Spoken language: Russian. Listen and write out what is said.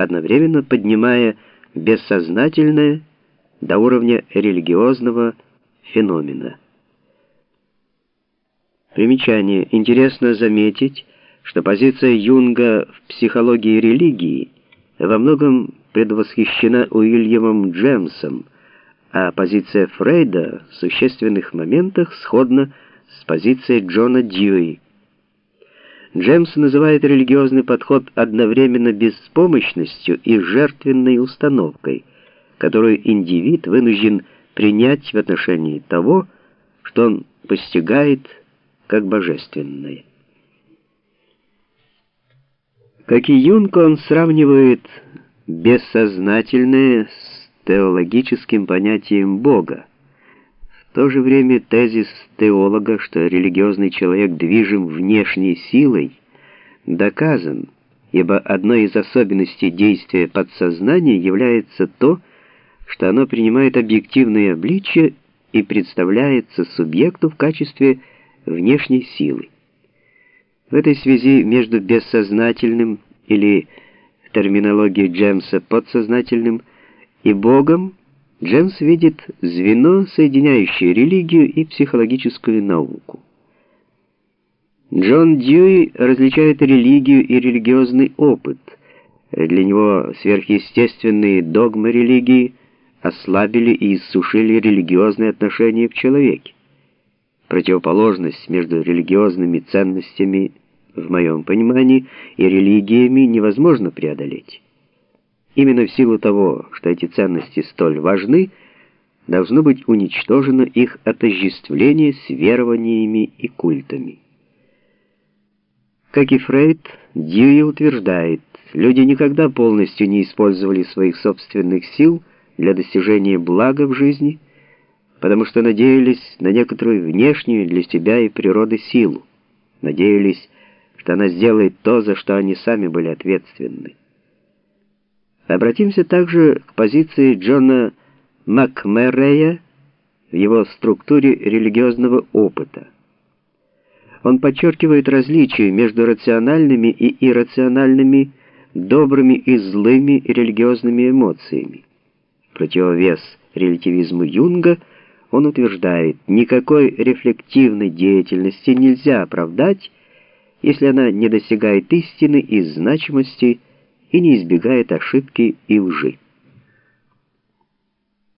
одновременно поднимая бессознательное до уровня религиозного феномена. Примечание. Интересно заметить, что позиция Юнга в психологии религии во многом предвосхищена Уильямом Джемсом, а позиция Фрейда в существенных моментах сходна с позицией Джона Дьюи. Джемс называет религиозный подход одновременно беспомощностью и жертвенной установкой, которую индивид вынужден принять в отношении того, что он постигает как божественное. Как и Юнг, он сравнивает бессознательное с теологическим понятием Бога. В то же время тезис теолога, что религиозный человек движим внешней силой, доказан, ибо одной из особенностей действия подсознания является то, что оно принимает объективные обличия и представляется субъекту в качестве внешней силы. В этой связи между бессознательным или в терминологии Джемса подсознательным и Богом Джемс видит звено, соединяющее религию и психологическую науку. Джон Дьюи различает религию и религиозный опыт. Для него сверхъестественные догмы религии ослабили и иссушили религиозные отношения в человеке. Противоположность между религиозными ценностями, в моем понимании, и религиями невозможно преодолеть. Именно в силу того, что эти ценности столь важны, должно быть уничтожено их отождествление с верованиями и культами. Как и Фрейд, Дьюи утверждает, люди никогда полностью не использовали своих собственных сил для достижения блага в жизни, потому что надеялись на некоторую внешнюю для себя и природы силу, надеялись, что она сделает то, за что они сами были ответственны. Обратимся также к позиции Джона Макмеррея в его структуре религиозного опыта. Он подчеркивает различия между рациональными и иррациональными, добрыми и злыми религиозными эмоциями. Противовес релятивизму Юнга он утверждает, никакой рефлективной деятельности нельзя оправдать, если она не достигает истины и значимости, и не избегает ошибки и лжи.